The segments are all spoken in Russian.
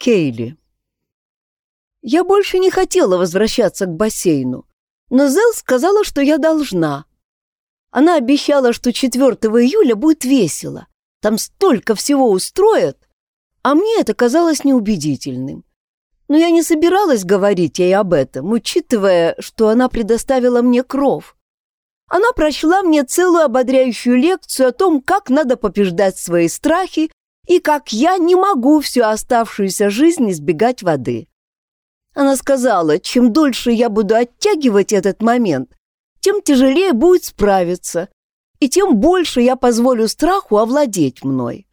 Кейли. Я больше не хотела возвращаться к бассейну, но Зел сказала, что я должна. Она обещала, что 4 июля будет весело. Там столько всего устроят, а мне это казалось неубедительным. Но я не собиралась говорить ей об этом, учитывая, что она предоставила мне кров. Она прочла мне целую ободряющую лекцию о том, как надо побеждать свои страхи и как я не могу всю оставшуюся жизнь избегать воды. Она сказала, чем дольше я буду оттягивать этот момент, тем тяжелее будет справиться, и тем больше я позволю страху овладеть мной.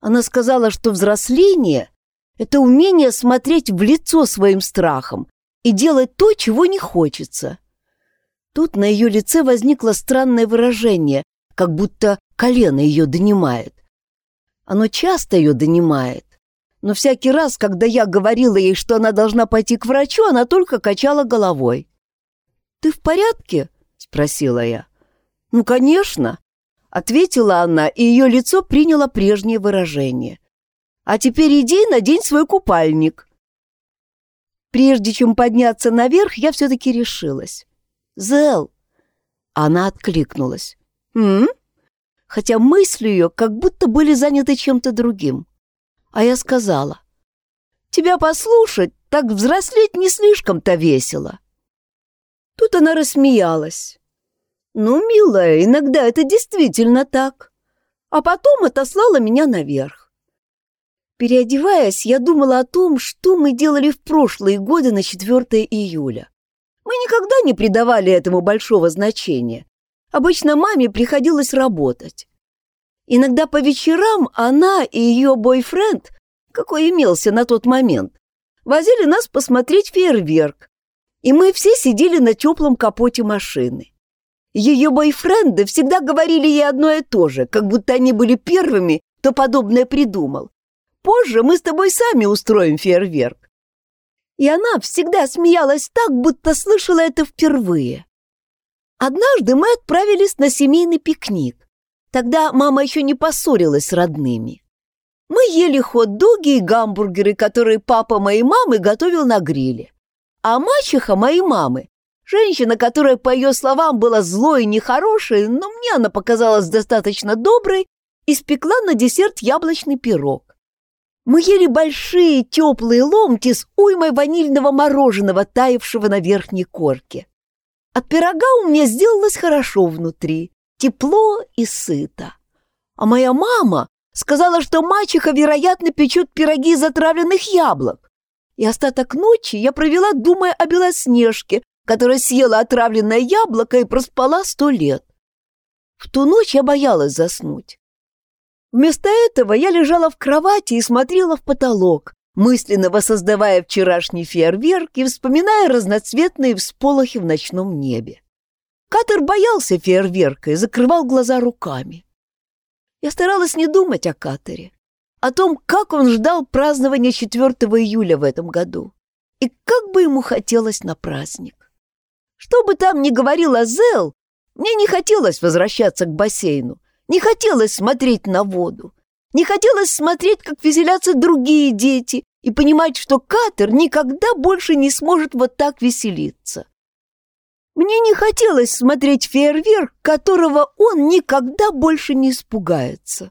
Она сказала, что взросление — это умение смотреть в лицо своим страхам и делать то, чего не хочется. Тут на ее лице возникло странное выражение, как будто колено ее донимает. Оно часто ее донимает. Но всякий раз, когда я говорила ей, что она должна пойти к врачу, она только качала головой. «Ты в порядке?» — спросила я. «Ну, конечно», — ответила она, и ее лицо приняло прежнее выражение. «А теперь иди надень свой купальник». Прежде чем подняться наверх, я все-таки решилась. «Зел!» Она откликнулась. «М? Хотя мысли ее как будто были заняты чем-то другим. А я сказала, «Тебя послушать, так взрослеть не слишком-то весело». Тут она рассмеялась. «Ну, милая, иногда это действительно так». А потом отослала меня наверх. Переодеваясь, я думала о том, что мы делали в прошлые годы на 4 июля. Мы никогда не придавали этому большого значения, Обычно маме приходилось работать. Иногда по вечерам она и ее бойфренд, какой имелся на тот момент, возили нас посмотреть фейерверк, и мы все сидели на теплом капоте машины. Ее бойфренды всегда говорили ей одно и то же, как будто они были первыми, кто подобное придумал. Позже мы с тобой сами устроим фейерверк. И она всегда смеялась так, будто слышала это впервые. Однажды мы отправились на семейный пикник. Тогда мама еще не поссорилась с родными. Мы ели хот-доги и гамбургеры, которые папа моей мамы готовил на гриле. А мачеха моей мамы, женщина, которая, по ее словам, была злой и нехорошей, но мне она показалась достаточно доброй, испекла на десерт яблочный пирог. Мы ели большие теплые ломти с уймой ванильного мороженого, таявшего на верхней корке. От пирога у меня сделалось хорошо внутри, тепло и сыто. А моя мама сказала, что мачеха, вероятно, печет пироги из отравленных яблок. И остаток ночи я провела, думая о Белоснежке, которая съела отравленное яблоко и проспала сто лет. В ту ночь я боялась заснуть. Вместо этого я лежала в кровати и смотрела в потолок, мысленно воссоздавая вчерашний фейерверк и вспоминая разноцветные всполохи в ночном небе. Катер боялся фейерверка и закрывал глаза руками. Я старалась не думать о Катере, о том, как он ждал празднования 4 июля в этом году и как бы ему хотелось на праздник. Что бы там ни говорила Зел, мне не хотелось возвращаться к бассейну, не хотелось смотреть на воду, не хотелось смотреть, как веселятся другие дети, и понимать, что Катер никогда больше не сможет вот так веселиться. Мне не хотелось смотреть фейерверк, которого он никогда больше не испугается.